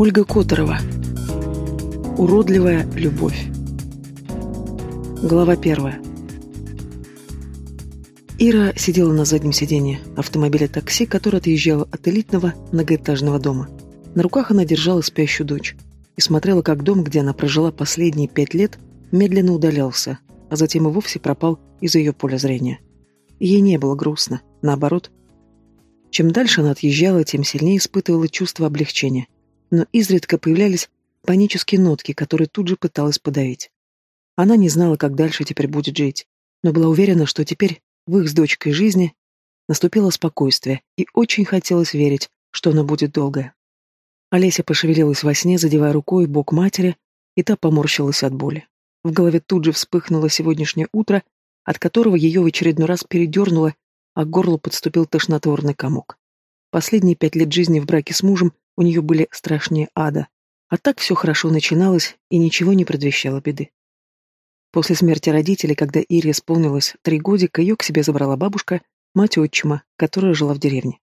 Ольга Которова. Уродливая любовь. Глава первая. Ира сидела на заднем сиденье автомобиля такси, который отъезжал от элитного многоэтажного дома. На руках она держала спящую дочь и смотрела, как дом, где она прожила последние пять лет, медленно удалялся, а затем и вовсе пропал из ее поля зрения. Ей не было грустно, наоборот. Чем дальше она отъезжала, тем сильнее испытывала чувство облегчения – но изредка появлялись панические нотки, которые тут же пыталась подавить. Она не знала, как дальше теперь будет жить, но была уверена, что теперь в их с дочкой жизни наступило спокойствие, и очень хотелось верить, что оно будет долгое. Олеся пошевелилась во сне, задевая рукой бок матери, и та поморщилась от боли. В голове тут же вспыхнуло сегодняшнее утро, от которого ее в очередной раз передернуло, а к горлу подступил тошнотворный комок. Последние пять лет жизни в браке с мужем у нее были страшнее ада. А так все хорошо начиналось, и ничего не предвещало беды. После смерти родителей, когда Ире исполнилось три годика, ее к себе забрала бабушка, мать отчима, которая жила в деревне.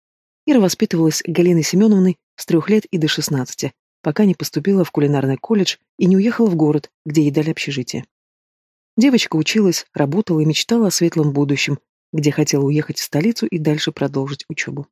Ира воспитывалась Галиной Семеновной с трех лет и до шестнадцати, пока не поступила в кулинарный колледж и не уехала в город, где ей дали общежитие. Девочка училась, работала и мечтала о светлом будущем, где хотела уехать в столицу и дальше продолжить учебу.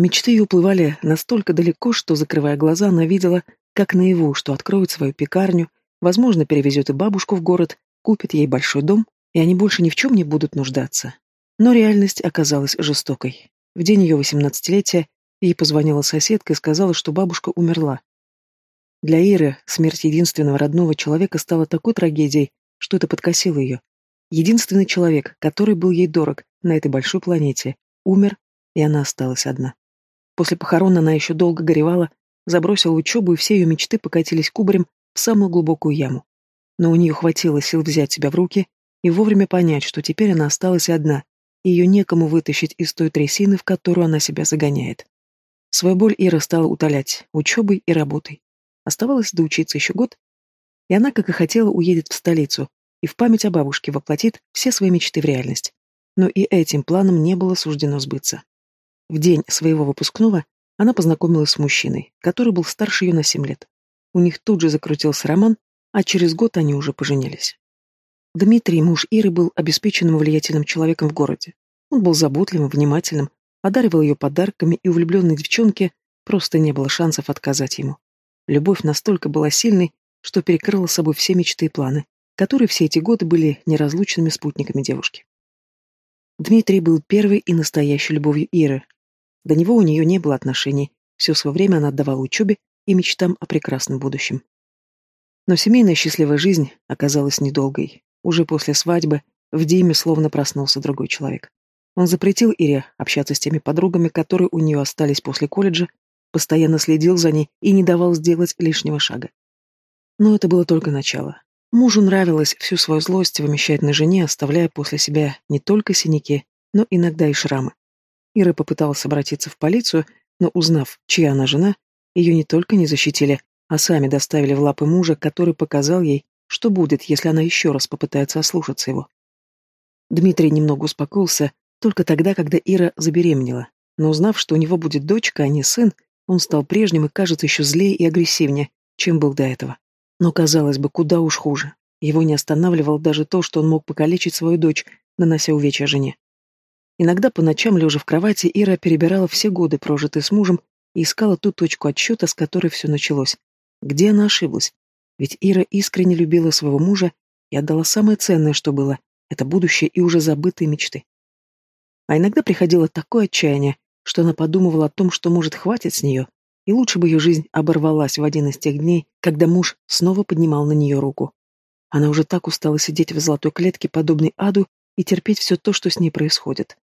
Мечты ее уплывали настолько далеко, что, закрывая глаза, она видела, как наяву, что откроет свою пекарню, возможно, перевезет и бабушку в город, купит ей большой дом, и они больше ни в чем не будут нуждаться. Но реальность оказалась жестокой. В день ее восемнадцатилетия ей позвонила соседка и сказала, что бабушка умерла. Для Иры смерть единственного родного человека стала такой трагедией, что это подкосило ее. Единственный человек, который был ей дорог на этой большой планете, умер, и она осталась одна. После похорон она еще долго горевала, забросила учебу, и все ее мечты покатились кубарем в самую глубокую яму. Но у нее хватило сил взять себя в руки и вовремя понять, что теперь она осталась одна, и ее некому вытащить из той трясины, в которую она себя загоняет. Свою боль Ира стала утолять учебой и работой. Оставалось доучиться еще год, и она, как и хотела, уедет в столицу и в память о бабушке воплотит все свои мечты в реальность. Но и этим планом не было суждено сбыться. В день своего выпускного она познакомилась с мужчиной, который был старше ее на семь лет. У них тут же закрутился роман, а через год они уже поженились. Дмитрий, муж Иры, был обеспеченным влиятельным человеком в городе. Он был заботливым, внимательным, одаривал ее подарками, и у влюбленной девчонки просто не было шансов отказать ему. Любовь настолько была сильной, что перекрыла собой все мечты и планы, которые все эти годы были неразлучными спутниками девушки. Дмитрий был первой и настоящей любовью Иры, до него у нее не было отношений, все свое время она отдавала учебе и мечтам о прекрасном будущем. Но семейная счастливая жизнь оказалась недолгой. Уже после свадьбы в Диме словно проснулся другой человек. Он запретил Ире общаться с теми подругами, которые у нее остались после колледжа, постоянно следил за ней и не давал сделать лишнего шага. Но это было только начало. Мужу нравилось всю свою злость вымещать на жене, оставляя после себя не только синяки, но иногда и шрамы. Ира попыталась обратиться в полицию, но узнав, чья она жена, ее не только не защитили, а сами доставили в лапы мужа, который показал ей, что будет, если она еще раз попытается ослушаться его. Дмитрий немного успокоился только тогда, когда Ира забеременела, но узнав, что у него будет дочка, а не сын, он стал прежним и, кажется, еще злее и агрессивнее, чем был до этого. Но, казалось бы, куда уж хуже. Его не останавливало даже то, что он мог покалечить свою дочь, нанося увечья жене. Иногда по ночам, лежа в кровати, Ира перебирала все годы, прожитые с мужем, и искала ту точку отсчета, с которой все началось. Где она ошиблась? Ведь Ира искренне любила своего мужа и отдала самое ценное, что было — это будущее и уже забытые мечты. А иногда приходило такое отчаяние, что она подумывала о том, что, может, хватит с нее, и лучше бы ее жизнь оборвалась в один из тех дней, когда муж снова поднимал на нее руку. Она уже так устала сидеть в золотой клетке, подобной аду, и терпеть все то, что с ней происходит.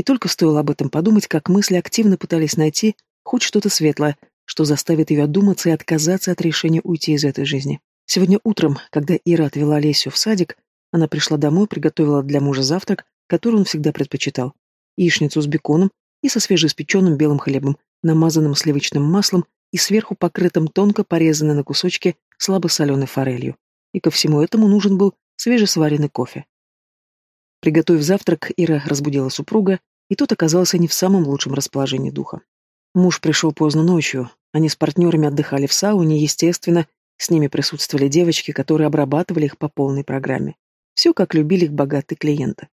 И только стоило об этом подумать, как мысли активно пытались найти хоть что-то светлое, что заставит ее одуматься и отказаться от решения уйти из этой жизни. Сегодня утром, когда Ира отвела Олесю в садик, она пришла домой, приготовила для мужа завтрак, который он всегда предпочитал. Яичницу с беконом и со свежеиспеченным белым хлебом, намазанным сливочным маслом и сверху покрытым тонко порезанной на кусочки слабосоленой форелью. И ко всему этому нужен был свежесваренный кофе. Приготовив завтрак, Ира разбудила супруга, и тот оказался не в самом лучшем расположении духа. Муж пришел поздно ночью, Они с партнерами отдыхали в сауне, естественно, с ними присутствовали девочки, которые обрабатывали их по полной программе. Все, как любили их богатые клиенты.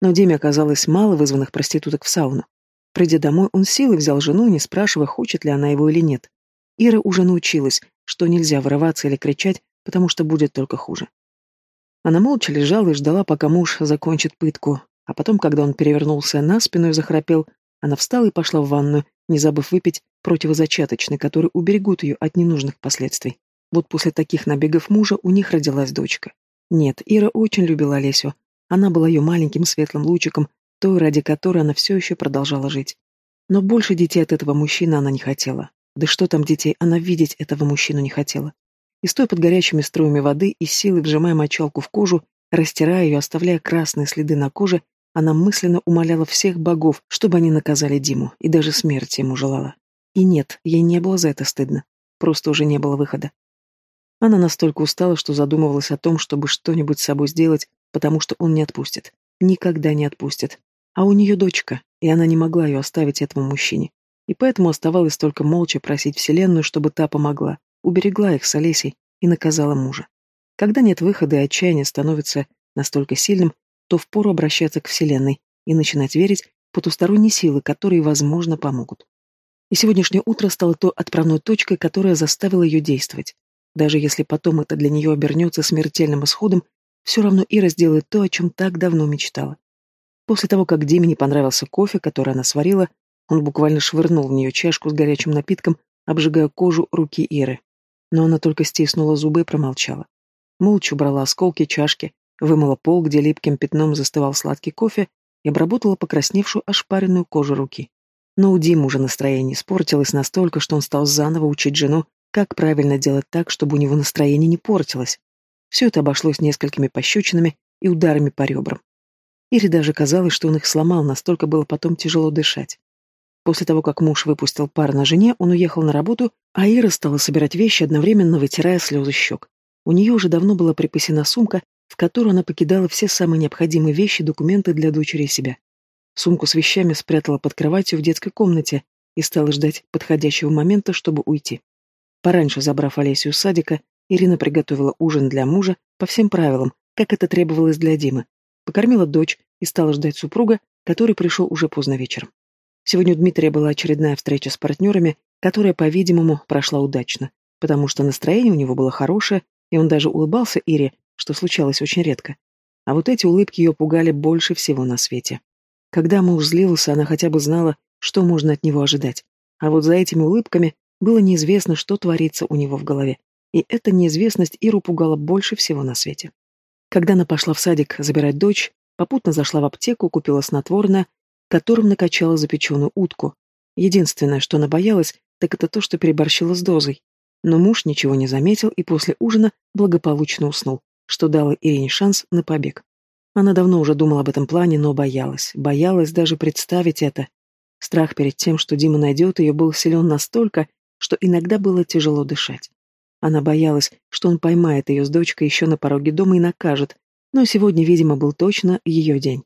Но Диме оказалось мало вызванных проституток в сауну. Придя домой, он силой взял жену, не спрашивая, хочет ли она его или нет. Ира уже научилась, что нельзя вырываться или кричать, потому что будет только хуже. Она молча лежала и ждала, пока муж закончит пытку, а потом, когда он перевернулся на спину и захрапел, она встала и пошла в ванную, не забыв выпить противозачаточный, который уберегут ее от ненужных последствий. Вот после таких набегов мужа у них родилась дочка. Нет, Ира очень любила Олесю. Она была ее маленьким светлым лучиком, той, ради которой она все еще продолжала жить. Но больше детей от этого мужчины она не хотела. Да что там детей, она видеть этого мужчину не хотела. И стоя под горячими струями воды и силой вжимая мочалку в кожу, растирая ее, оставляя красные следы на коже, она мысленно умоляла всех богов, чтобы они наказали Диму, и даже смерть ему желала. И нет, ей не было за это стыдно. Просто уже не было выхода. Она настолько устала, что задумывалась о том, чтобы что-нибудь с собой сделать, потому что он не отпустит. Никогда не отпустит. А у нее дочка, и она не могла ее оставить этому мужчине. И поэтому оставалось только молча просить Вселенную, чтобы та помогла, уберегла их с Олесей и наказала мужа. Когда нет выхода и отчаяние становится настолько сильным, то впору обращаться к Вселенной и начинать верить в потусторонние силы, которые, возможно, помогут. И сегодняшнее утро стало той отправной точкой, которая заставила ее действовать. Даже если потом это для нее обернется смертельным исходом, все равно Ира сделает то, о чем так давно мечтала. После того, как Диме не понравился кофе, который она сварила, он буквально швырнул в нее чашку с горячим напитком, обжигая кожу руки Иры. Но она только стиснула зубы и промолчала. Молча убрала осколки чашки, Вымыла пол, где липким пятном застывал сладкий кофе, и обработала покрасневшую ошпаренную кожу руки. Но у Димы уже настроение испортилось настолько, что он стал заново учить жену, как правильно делать так, чтобы у него настроение не портилось. Все это обошлось несколькими пощечинами и ударами по ребрам. Ире даже казалось, что он их сломал, настолько было потом тяжело дышать. После того, как муж выпустил пар на жене, он уехал на работу, а Ира стала собирать вещи, одновременно вытирая слезы щек. У нее уже давно была припасена сумка, в которую она покидала все самые необходимые вещи и документы для дочери и себя. Сумку с вещами спрятала под кроватью в детской комнате и стала ждать подходящего момента, чтобы уйти. Пораньше забрав Олесю из садика, Ирина приготовила ужин для мужа по всем правилам, как это требовалось для Димы. Покормила дочь и стала ждать супруга, который пришел уже поздно вечером. Сегодня у Дмитрия была очередная встреча с партнерами, которая, по-видимому, прошла удачно, потому что настроение у него было хорошее, и он даже улыбался Ире, что случалось очень редко. А вот эти улыбки ее пугали больше всего на свете. Когда муж злился, она хотя бы знала, что можно от него ожидать. А вот за этими улыбками было неизвестно, что творится у него в голове. И эта неизвестность Иру пугала больше всего на свете. Когда она пошла в садик забирать дочь, попутно зашла в аптеку, купила снотворное, которым накачала запеченную утку. Единственное, что она боялась, так это то, что переборщила с дозой. Но муж ничего не заметил и после ужина благополучно уснул что дало Ирине шанс на побег. Она давно уже думала об этом плане, но боялась, боялась даже представить это. Страх перед тем, что Дима найдет ее, был силен настолько, что иногда было тяжело дышать. Она боялась, что он поймает ее с дочкой еще на пороге дома и накажет, но сегодня, видимо, был точно ее день.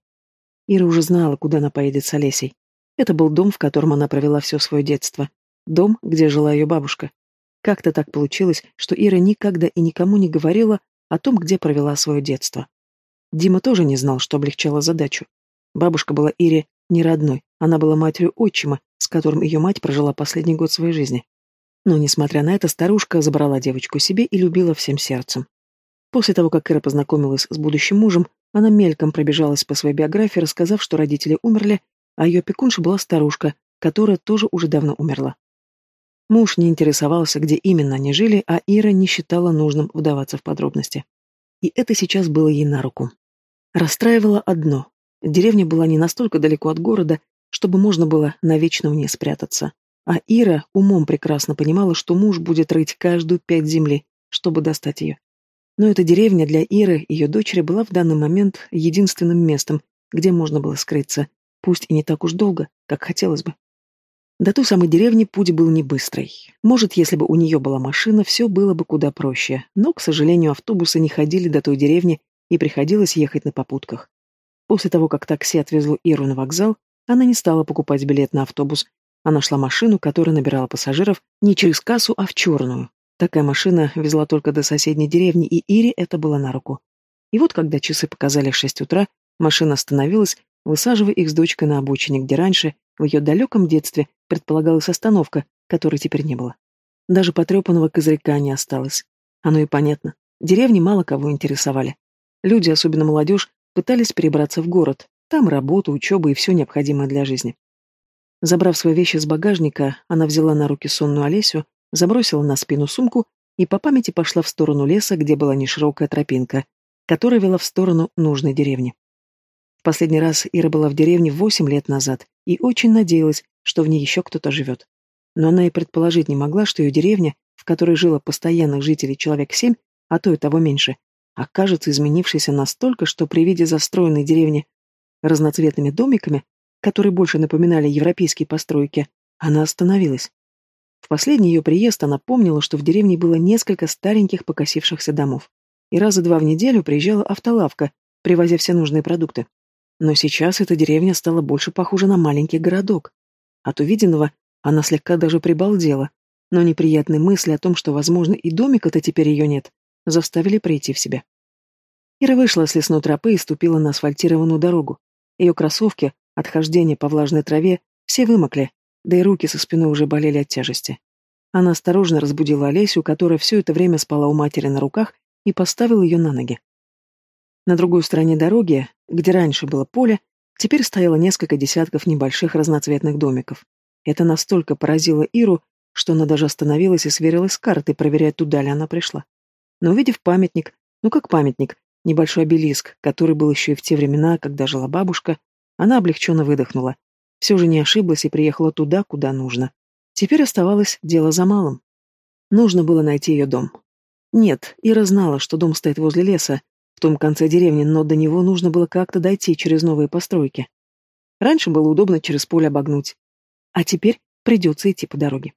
Ира уже знала, куда она поедет с Олесей. Это был дом, в котором она провела все свое детство. Дом, где жила ее бабушка. Как-то так получилось, что Ира никогда и никому не говорила о том, где провела свое детство. Дима тоже не знал, что облегчало задачу. Бабушка была Ире не родной, она была матерью отчима, с которым ее мать прожила последний год своей жизни. Но, несмотря на это, старушка забрала девочку себе и любила всем сердцем. После того, как Ира познакомилась с будущим мужем, она мельком пробежалась по своей биографии, рассказав, что родители умерли, а ее опекунша была старушка, которая тоже уже давно умерла. Муж не интересовался, где именно они жили, а Ира не считала нужным вдаваться в подробности. И это сейчас было ей на руку. Расстраивало одно. Деревня была не настолько далеко от города, чтобы можно было навечно в ней спрятаться. А Ира умом прекрасно понимала, что муж будет рыть каждую пять земли, чтобы достать ее. Но эта деревня для Иры, ее дочери, была в данный момент единственным местом, где можно было скрыться, пусть и не так уж долго, как хотелось бы. До той самой деревни путь был не быстрый. Может, если бы у нее была машина, все было бы куда проще, но, к сожалению, автобусы не ходили до той деревни, и приходилось ехать на попутках. После того, как такси отвезло Иру на вокзал, она не стала покупать билет на автобус, Она шла машину, которая набирала пассажиров не через кассу, а в черную. Такая машина везла только до соседней деревни, и Ире это было на руку. И вот, когда часы показали шесть утра, машина остановилась, высаживая их с дочкой на обочине, где раньше, в ее далеком детстве, предполагалась остановка, которой теперь не было. Даже потрепанного козырька не осталось. Оно и понятно. Деревни мало кого интересовали. Люди, особенно молодежь, пытались перебраться в город. Там работа, учеба и все необходимое для жизни. Забрав свои вещи с багажника, она взяла на руки сонную Олесю, забросила на спину сумку и по памяти пошла в сторону леса, где была неширокая тропинка, которая вела в сторону нужной деревни. Последний раз Ира была в деревне восемь лет назад и очень надеялась, что в ней еще кто-то живет. Но она и предположить не могла, что ее деревня, в которой жило постоянных жителей человек семь, а то и того меньше, окажется изменившейся настолько, что при виде застроенной деревни разноцветными домиками, которые больше напоминали европейские постройки, она остановилась. В последний ее приезд она помнила, что в деревне было несколько стареньких покосившихся домов. И раза два в неделю приезжала автолавка, привозя все нужные продукты. Но сейчас эта деревня стала больше похожа на маленький городок. От увиденного она слегка даже прибалдела, но неприятные мысли о том, что, возможно, и домика-то теперь ее нет, заставили прийти в себя. Ира вышла с лесной тропы и ступила на асфальтированную дорогу. Ее кроссовки, от хождения по влажной траве, все вымокли, да и руки со спины уже болели от тяжести. Она осторожно разбудила Олесю, которая все это время спала у матери на руках, и поставила ее на ноги. На другой стороне дороги, где раньше было поле, теперь стояло несколько десятков небольших разноцветных домиков. Это настолько поразило Иру, что она даже остановилась и сверилась с картой, проверяя, туда ли она пришла. Но увидев памятник, ну как памятник, небольшой обелиск, который был еще и в те времена, когда жила бабушка, она облегченно выдохнула. Все же не ошиблась и приехала туда, куда нужно. Теперь оставалось дело за малым. Нужно было найти ее дом. Нет, Ира знала, что дом стоит возле леса, в том конце деревни, но до него нужно было как-то дойти через новые постройки. Раньше было удобно через поле обогнуть. А теперь придется идти по дороге.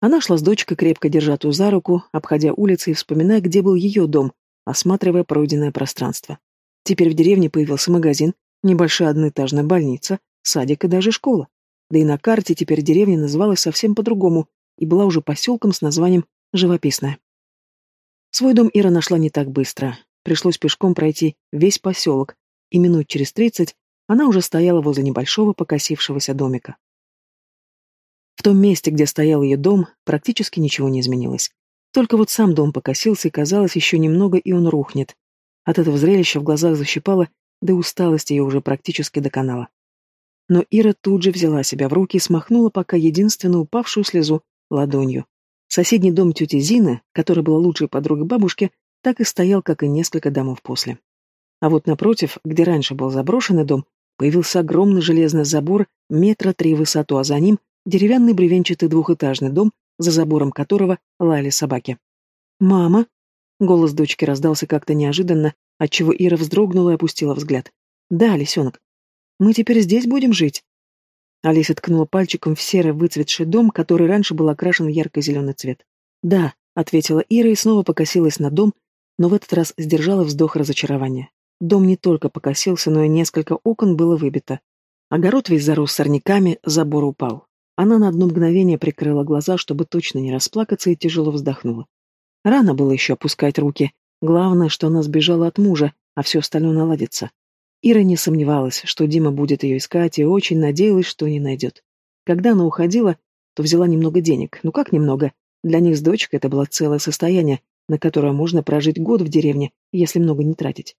Она шла с дочкой, крепко держа ту за руку, обходя улицы и вспоминая, где был ее дом, осматривая пройденное пространство. Теперь в деревне появился магазин, небольшая одноэтажная больница, садик и даже школа. Да и на карте теперь деревня называлась совсем по-другому и была уже поселком с названием Живописная. Свой дом Ира нашла не так быстро. Пришлось пешком пройти весь поселок, и минут через тридцать она уже стояла возле небольшого покосившегося домика. В том месте, где стоял ее дом, практически ничего не изменилось. Только вот сам дом покосился, и казалось, еще немного, и он рухнет. От этого зрелища в глазах защипало, да усталость ее уже практически доконала. Но Ира тут же взяла себя в руки и смахнула пока единственную упавшую слезу ладонью. Соседний дом тети Зины, которая была лучшей подругой бабушки, так и стоял, как и несколько домов после. А вот напротив, где раньше был заброшенный дом, появился огромный железный забор метра три в высоту, а за ним деревянный бревенчатый двухэтажный дом, за забором которого лаяли собаки. «Мама!» — голос дочки раздался как-то неожиданно, отчего Ира вздрогнула и опустила взгляд. «Да, лисенок. Мы теперь здесь будем жить?» Алиса ткнула пальчиком в серый выцветший дом, который раньше был окрашен в ярко-зеленый цвет. «Да», — ответила Ира и снова покосилась на дом, но в этот раз сдержала вздох разочарования. Дом не только покосился, но и несколько окон было выбито. Огород весь зарос сорняками, забор упал. Она на одно мгновение прикрыла глаза, чтобы точно не расплакаться, и тяжело вздохнула. Рано было еще опускать руки. Главное, что она сбежала от мужа, а все остальное наладится. Ира не сомневалась, что Дима будет ее искать, и очень надеялась, что не найдет. Когда она уходила, то взяла немного денег. Ну как немного? Для них с дочкой это было целое состояние, на которое можно прожить год в деревне, если много не тратить.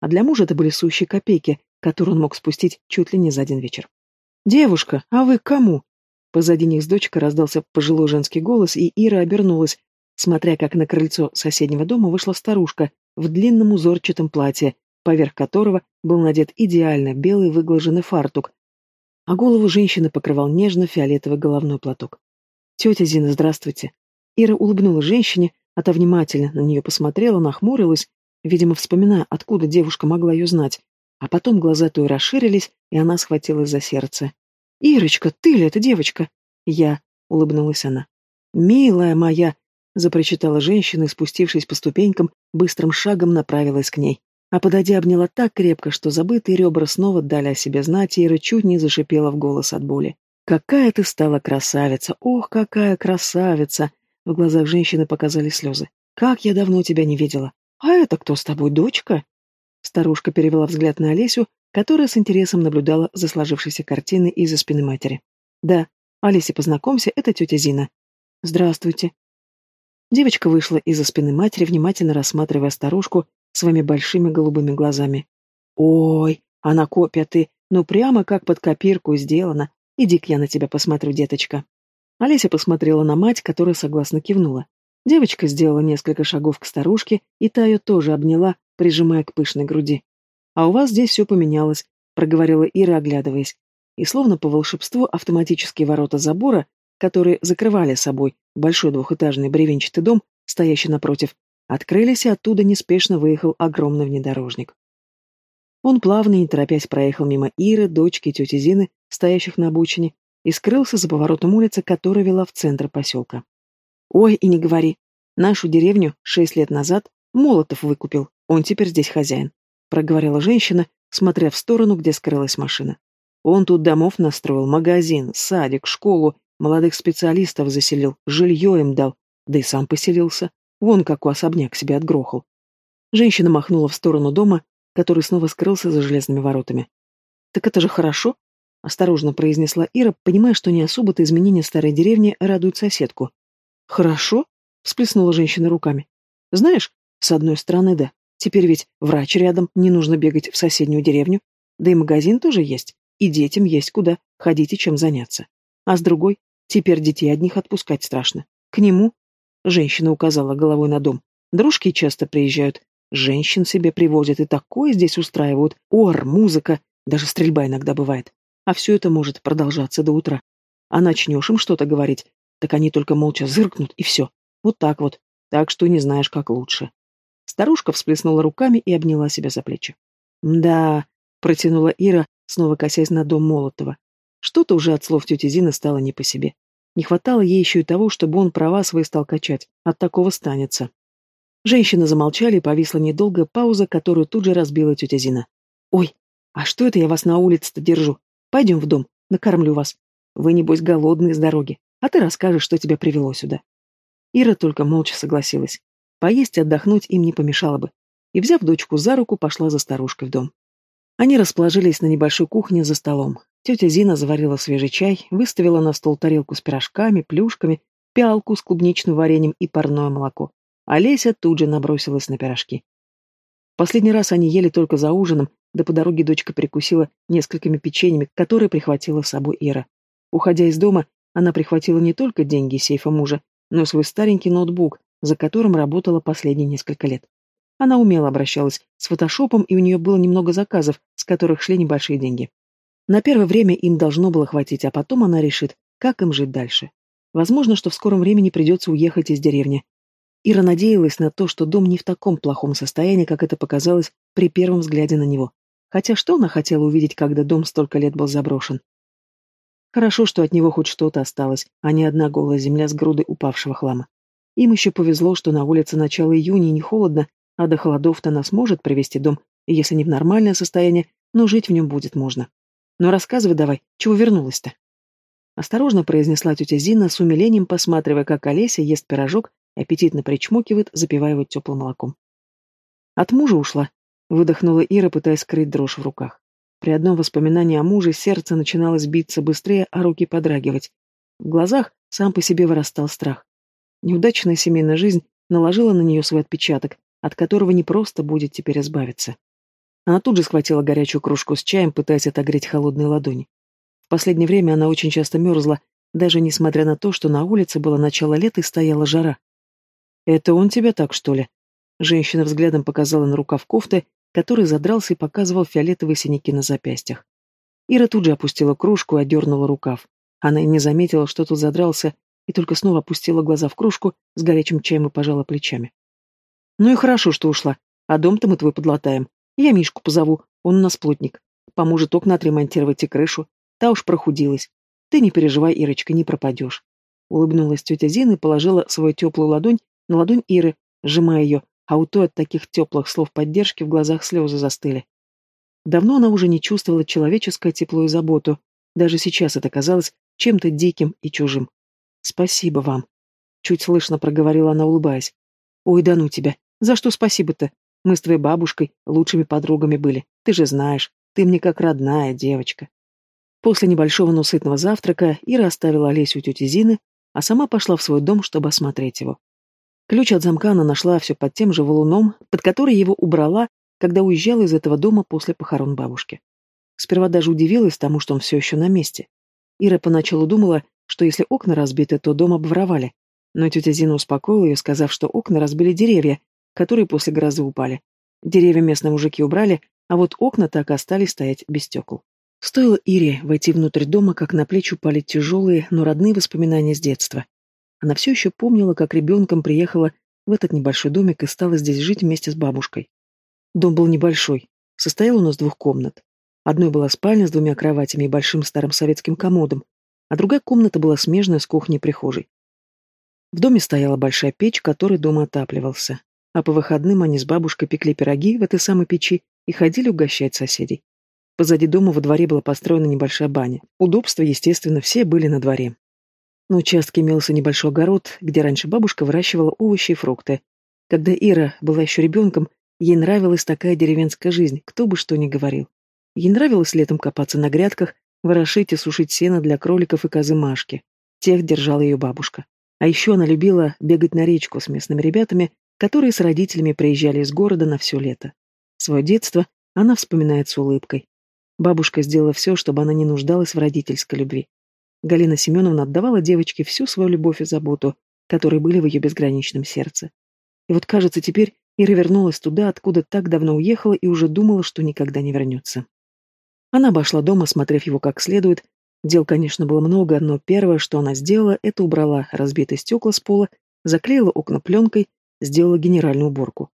А для мужа это были сущие копейки, которые он мог спустить чуть ли не за один вечер. «Девушка, а вы кому?» Позади них с дочкой раздался пожилой женский голос, и Ира обернулась, смотря как на крыльцо соседнего дома вышла старушка в длинном узорчатом платье, поверх которого был надет идеально белый выглаженный фартук, а голову женщины покрывал нежно-фиолетовый головной платок. «Тетя Зина, здравствуйте!» Ира улыбнулась женщине, а та внимательно на нее посмотрела, нахмурилась, видимо, вспоминая, откуда девушка могла ее знать, а потом глаза той расширились, и она схватилась за сердце. «Ирочка, ты ли эта девочка?» «Я», — улыбнулась она. «Милая моя!» — запрочитала женщина и, спустившись по ступенькам, быстрым шагом направилась к ней. А подойдя обняла так крепко, что забытые ребра снова дали о себе знать, и Ира чуть не зашипела в голос от боли. «Какая ты стала красавица! Ох, какая красавица!» В глазах женщины показали слезы. «Как я давно тебя не видела! А это кто с тобой, дочка?» Старушка перевела взгляд на Олесю, которая с интересом наблюдала за сложившейся картиной из-за спины матери. «Да, Олеся, познакомься, это тетя Зина». «Здравствуйте». Девочка вышла из-за спины матери, внимательно рассматривая старушку своими большими голубыми глазами. «Ой, она копия ты, ну прямо как под копирку сделана. Иди-ка я на тебя посмотрю, деточка». Олеся посмотрела на мать, которая согласно кивнула. Девочка сделала несколько шагов к старушке, и та ее тоже обняла, прижимая к пышной груди. «А у вас здесь все поменялось», — проговорила Ира, оглядываясь. И словно по волшебству автоматические ворота забора, которые закрывали собой большой двухэтажный бревенчатый дом, стоящий напротив, открылись, и оттуда неспешно выехал огромный внедорожник. Он плавно не торопясь проехал мимо Иры, дочки и тети Зины, стоящих на обочине, и скрылся за поворотом улицы, которая вела в центр поселка. «Ой, и не говори. Нашу деревню шесть лет назад Молотов выкупил, он теперь здесь хозяин», — проговорила женщина, смотря в сторону, где скрылась машина. «Он тут домов настроил, магазин, садик, школу, молодых специалистов заселил, жилье им дал, да и сам поселился. Вон какой особняк себе отгрохал». Женщина махнула в сторону дома, который снова скрылся за железными воротами. «Так это же хорошо», — осторожно произнесла Ира, понимая, что не особо-то изменения старой деревни радуют соседку. «Хорошо?» — всплеснула женщина руками. «Знаешь, с одной стороны, да. Теперь ведь врач рядом, не нужно бегать в соседнюю деревню. Да и магазин тоже есть, и детям есть куда ходить и чем заняться. А с другой, теперь детей одних отпускать страшно. К нему...» Женщина указала головой на дом. «Дружки часто приезжают, женщин себе привозят и такое здесь устраивают. Ор, музыка, даже стрельба иногда бывает. А все это может продолжаться до утра. А начнешь им что-то говорить, так они только молча зыркнут, и все. Вот так вот. Так что не знаешь, как лучше. Старушка всплеснула руками и обняла себя за плечи. «Да», — протянула Ира, снова косясь на дом Молотова. Что-то уже от слов тети Зины стало не по себе. Не хватало ей еще и того, чтобы он права свои стал качать. От такого станется. Женщины замолчали, повисла недолгая пауза, которую тут же разбила тетя Зина. «Ой, а что это я вас на улице-то держу? Пойдем в дом, накормлю вас. Вы, небось, голодные с дороги, а ты расскажешь, что тебя привело сюда. Ира только молча согласилась. Поесть и отдохнуть им не помешало бы. И, взяв дочку за руку, пошла за старушкой в дом. Они расположились на небольшой кухне за столом. Тетя Зина заварила свежий чай, выставила на стол тарелку с пирожками, плюшками, пиалку с клубничным вареньем и парное молоко. Олеся тут же набросилась на пирожки. Последний раз они ели только за ужином, да по дороге дочка перекусила несколькими печеньями, которые прихватила с собой Ира. Уходя из дома, она прихватила не только деньги из сейфа мужа, но и свой старенький ноутбук, за которым работала последние несколько лет. Она умело обращалась с фотошопом, и у нее было немного заказов, с которых шли небольшие деньги. На первое время им должно было хватить, а потом она решит, как им жить дальше. Возможно, что в скором времени придется уехать из деревни, Ира надеялась на то, что дом не в таком плохом состоянии, как это показалось при первом взгляде на него. Хотя что она хотела увидеть, когда дом столько лет был заброшен? Хорошо, что от него хоть что-то осталось, а не одна голая земля с грудой упавшего хлама. Им еще повезло, что на улице начало июня и не холодно, а до холодов-то нас может привести дом, если не в нормальное состояние, но жить в нем будет можно. Но рассказывай давай, чего вернулась-то? Осторожно произнесла тетя Зина, с умилением посматривая, как Олеся ест пирожок аппетитно причмокивает, запивая его теплым молоком. От мужа ушла, выдохнула Ира, пытаясь скрыть дрожь в руках. При одном воспоминании о муже сердце начиналось биться быстрее, а руки подрагивать. В глазах сам по себе вырастал страх. Неудачная семейная жизнь наложила на нее свой отпечаток, от которого не просто будет теперь избавиться. Она тут же схватила горячую кружку с чаем, пытаясь отогреть холодные ладони. В последнее время она очень часто мерзла, даже несмотря на то, что на улице было начало лета и стояла жара. «Это он тебя так, что ли?» Женщина взглядом показала на рукав кофты, который задрался и показывал фиолетовые синяки на запястьях. Ира тут же опустила кружку и отдернула рукав. Она и не заметила, что тут задрался, и только снова опустила глаза в кружку с горячим чаем и пожала плечами. «Ну и хорошо, что ушла. А дом-то мы твой подлатаем. Я Мишку позову, он у нас плотник. Поможет окна отремонтировать и крышу. Та уж прохудилась. Ты не переживай, Ирочка, не пропадешь». Улыбнулась тетя Зина и положила свою теплую ладонь на ладонь Иры, сжимая ее, а у той от таких теплых слов поддержки в глазах слезы застыли. Давно она уже не чувствовала человеческое тепло и заботу. Даже сейчас это казалось чем-то диким и чужим. «Спасибо вам», — чуть слышно проговорила она, улыбаясь. «Ой, да ну тебя! За что спасибо-то? Мы с твоей бабушкой лучшими подругами были, ты же знаешь, ты мне как родная девочка». После небольшого, но сытного завтрака Ира оставила Олесю у тети Зины, а сама пошла в свой дом, чтобы осмотреть его. Ключ от замка она нашла все под тем же валуном, под который его убрала, когда уезжала из этого дома после похорон бабушки. Сперва даже удивилась тому, что он все еще на месте. Ира поначалу думала, что если окна разбиты, то дом обворовали. Но тетя Зина успокоила ее, сказав, что окна разбили деревья, которые после грозы упали. Деревья местные мужики убрали, а вот окна так и остались стоять без стекол. Стоило Ире войти внутрь дома, как на плечи упали тяжелые, но родные воспоминания с детства. Она все еще помнила, как ребенком приехала в этот небольшой домик и стала здесь жить вместе с бабушкой. Дом был небольшой, состоял у нас двух комнат. Одной была спальня с двумя кроватями и большим старым советским комодом, а другая комната была смежная с кухней и прихожей. В доме стояла большая печь, которой дом отапливался, а по выходным они с бабушкой пекли пироги в этой самой печи и ходили угощать соседей. Позади дома во дворе была построена небольшая баня. Удобства, естественно, все были на дворе. На участке имелся небольшой огород, где раньше бабушка выращивала овощи и фрукты. Когда Ира была еще ребенком, ей нравилась такая деревенская жизнь, кто бы что ни говорил. Ей нравилось летом копаться на грядках, ворошить и сушить сено для кроликов и козы Машки. Тех держала ее бабушка. А еще она любила бегать на речку с местными ребятами, которые с родителями приезжали из города на все лето. Свое детство она вспоминает с улыбкой. Бабушка сделала все, чтобы она не нуждалась в родительской любви. Галина Семеновна отдавала девочке всю свою любовь и заботу, которые были в ее безграничном сердце. И вот, кажется, теперь Ира вернулась туда, откуда так давно уехала и уже думала, что никогда не вернется. Она обошла дом, осмотрев его как следует. Дел, конечно, было много, но первое, что она сделала, это убрала разбитые стекла с пола, заклеила окна пленкой, сделала генеральную уборку.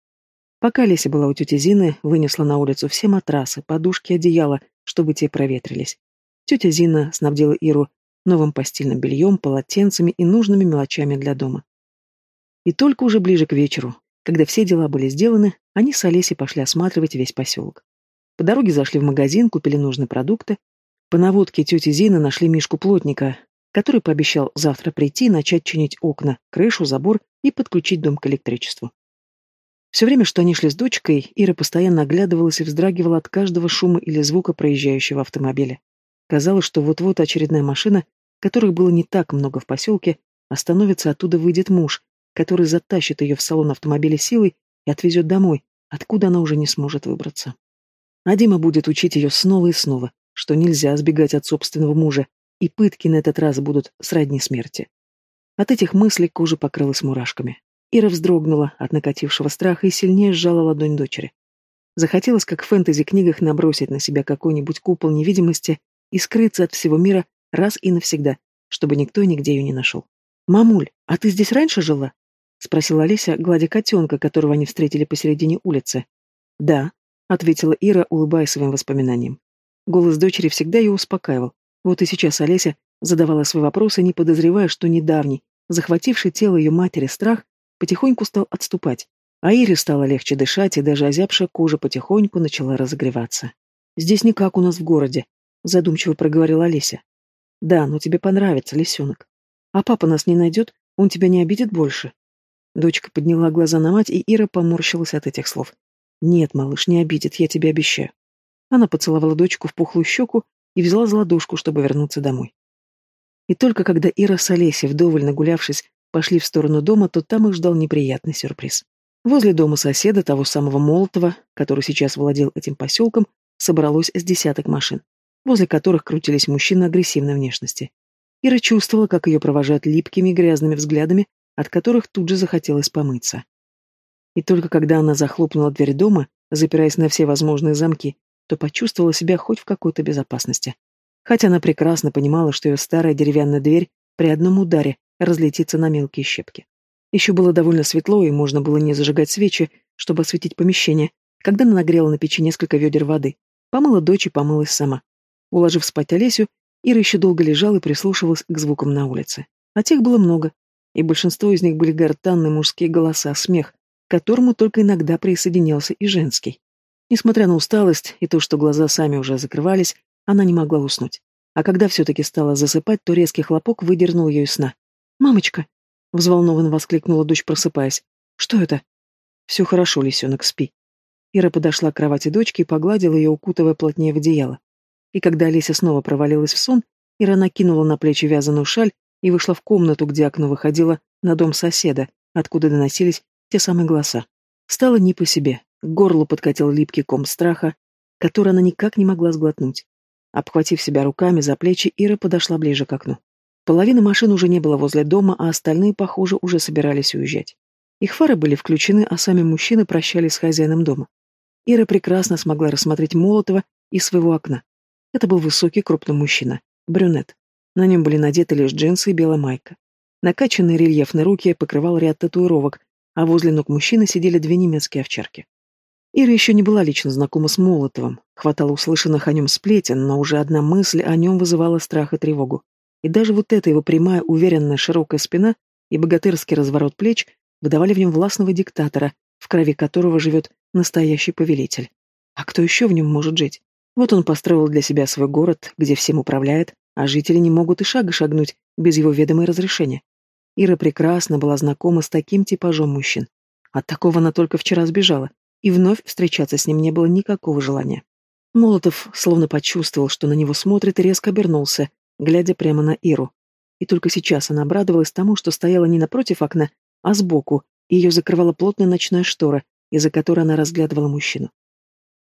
Пока Леся была у тети Зины, вынесла на улицу все матрасы, подушки, одеяла, чтобы те проветрились. Тетя Зина снабдила Иру новым постельным бельем, полотенцами и нужными мелочами для дома. И только уже ближе к вечеру, когда все дела были сделаны, они с Олесей пошли осматривать весь поселок. По дороге зашли в магазин, купили нужные продукты. По наводке тети Зины нашли Мишку Плотника, который пообещал завтра прийти и начать чинить окна, крышу, забор и подключить дом к электричеству. Все время, что они шли с дочкой, Ира постоянно оглядывалась и вздрагивала от каждого шума или звука проезжающего автомобиля. Казалось, что вот-вот очередная машина, которых было не так много в поселке, остановится, оттуда выйдет муж, который затащит ее в салон автомобиля силой и отвезет домой, откуда она уже не сможет выбраться. А Дима будет учить ее снова и снова, что нельзя сбегать от собственного мужа, и пытки на этот раз будут сродни смерти. От этих мыслей кожа покрылась мурашками. Ира вздрогнула от накатившего страха и сильнее сжала ладонь дочери. Захотелось, как в фэнтези-книгах, набросить на себя какой-нибудь купол невидимости и скрыться от всего мира раз и навсегда, чтобы никто и нигде ее не нашел. «Мамуль, а ты здесь раньше жила?» — спросила Олеся, гладя котенка, которого они встретили посередине улицы. «Да», — ответила Ира, улыбаясь своим воспоминаниям. Голос дочери всегда ее успокаивал. Вот и сейчас Олеся задавала свои вопросы, не подозревая, что недавний, захвативший тело ее матери страх, потихоньку стал отступать, а Ире стало легче дышать, и даже озябшая кожа потихоньку начала разогреваться. «Здесь не как у нас в городе», — задумчиво проговорила Олеся. «Да, но тебе понравится, лисенок. А папа нас не найдет, он тебя не обидит больше». Дочка подняла глаза на мать, и Ира поморщилась от этих слов. «Нет, малыш, не обидит, я тебе обещаю». Она поцеловала дочку в пухлую щеку и взяла за ладошку, чтобы вернуться домой. И только когда Ира с Олесей, вдоволь нагулявшись, пошли в сторону дома, то там их ждал неприятный сюрприз. Возле дома соседа, того самого Молотова, который сейчас владел этим поселком, собралось с десяток машин, возле которых крутились мужчины агрессивной внешности. Ира чувствовала, как ее провожают липкими грязными взглядами, от которых тут же захотелось помыться. И только когда она захлопнула дверь дома, запираясь на все возможные замки, то почувствовала себя хоть в какой-то безопасности. Хотя она прекрасно понимала, что ее старая деревянная дверь при одном ударе разлетится на мелкие щепки. Еще было довольно светло, и можно было не зажигать свечи, чтобы осветить помещение, когда она нагрела на печи несколько ведер воды. Помыла дочь и помылась сама. Уложив спать Олесю, Ира еще долго лежала и прислушивалась к звукам на улице. А тех было много, и большинство из них были гортанные мужские голоса, смех, к которому только иногда присоединялся и женский. Несмотря на усталость и то, что глаза сами уже закрывались, она не могла уснуть. А когда все-таки стала засыпать, то резкий хлопок выдернул ее из сна. «Мамочка!» — взволнованно воскликнула дочь, просыпаясь. «Что это?» «Все хорошо, лисенок, спи». Ира подошла к кровати дочки и погладила ее, укутывая плотнее в одеяло. И когда Олеся снова провалилась в сон, Ира накинула на плечи вязаную шаль и вышла в комнату, где окно выходило на дом соседа, откуда доносились те самые голоса. Стало не по себе, к горлу подкатил липкий ком страха, который она никак не могла сглотнуть. Обхватив себя руками за плечи, Ира подошла ближе к окну. Половина машин уже не было возле дома, а остальные, похоже, уже собирались уезжать. Их фары были включены, а сами мужчины прощались с хозяином дома. Ира прекрасно смогла рассмотреть Молотова из своего окна. Это был высокий, крупный мужчина, брюнет. На нем были надеты лишь джинсы и белая майка. Накачанные рельефные руки покрывал ряд татуировок, а возле ног мужчины сидели две немецкие овчарки. Ира еще не была лично знакома с Молотовым, хватало услышанных о нем сплетен, но уже одна мысль о нем вызывала страх и тревогу. И даже вот эта его прямая, уверенная, широкая спина и богатырский разворот плеч выдавали в нем властного диктатора, в крови которого живет настоящий повелитель. А кто еще в нем может жить? Вот он построил для себя свой город, где всем управляет, а жители не могут и шага шагнуть без его ведомой разрешения. Ира прекрасно была знакома с таким типажом мужчин. От такого она только вчера сбежала, и вновь встречаться с ним не было никакого желания. Молотов словно почувствовал, что на него смотрит, и резко обернулся, глядя прямо на Иру. И только сейчас она обрадовалась тому, что стояла не напротив окна, а сбоку, и ее закрывала плотная ночная штора, из-за которой она разглядывала мужчину.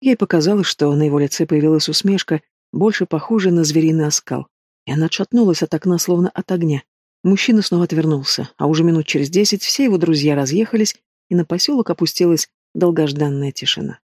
Ей показалось, что на его лице появилась усмешка, больше похожая на звериный оскал, и она отшатнулась от окна, словно от огня. Мужчина снова отвернулся, а уже минут через десять все его друзья разъехались, и на поселок опустилась долгожданная тишина.